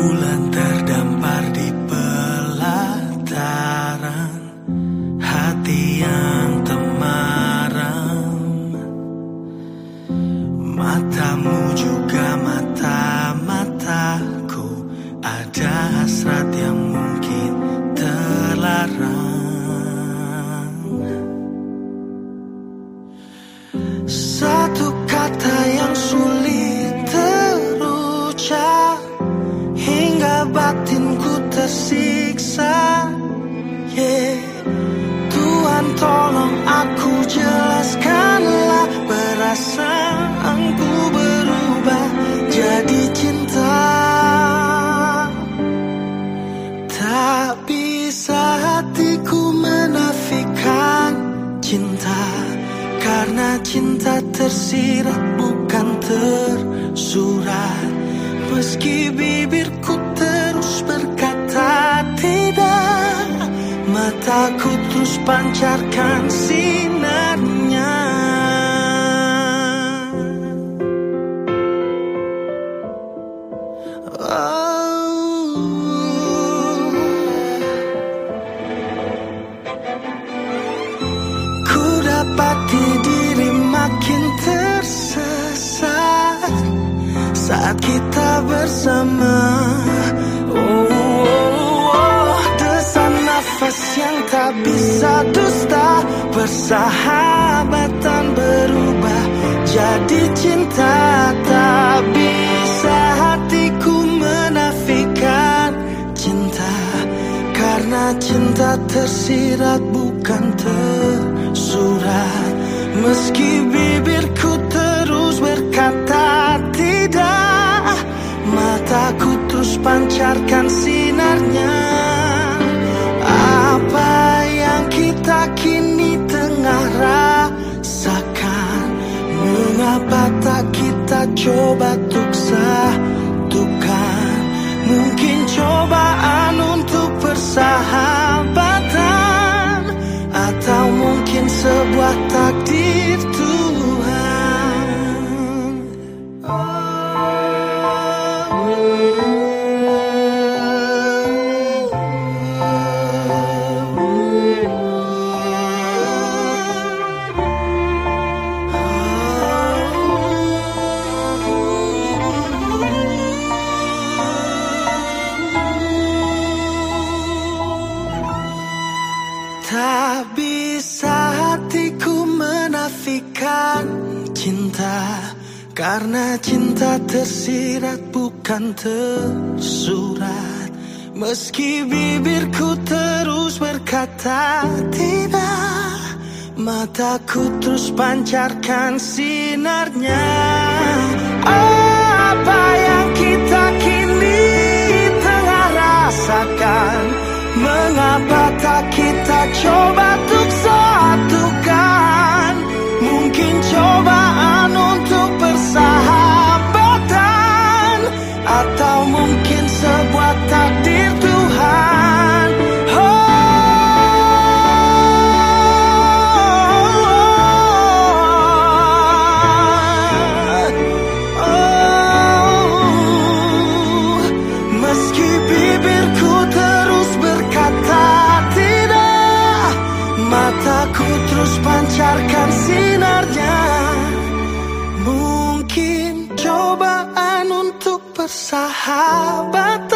Mula batinku tersiksa yeah. Tuhan tolong aku jelaskanlah Perasaanku berubah jadi cinta Tak bisa hatiku menafikan cinta Karena cinta tersirat bukan tersurat Meski bibirku Mataku terus pancarkan sinarnya. Ku dapati diri makin tersesat Saat kita bersama bisa dusta Persahabatan berubah. Jadi cinta Tak bisa hatiku menafikan cinta. Karena cinta tersirat bukan tersurat. Meski bibirku terus berkata tidak Mataku terus pancarkan sinarnya satukan. Mungkin cobaan untuk persahabatan Karena cinta tersirat bukan tersurat. Meski bibirku terus berkata tidak Mataku terus pancarkan sinarnya. Apa yang kita kini tengah rasakan? Mengapa tak kita coba untuk Mungkin cobaan untuk persahabatan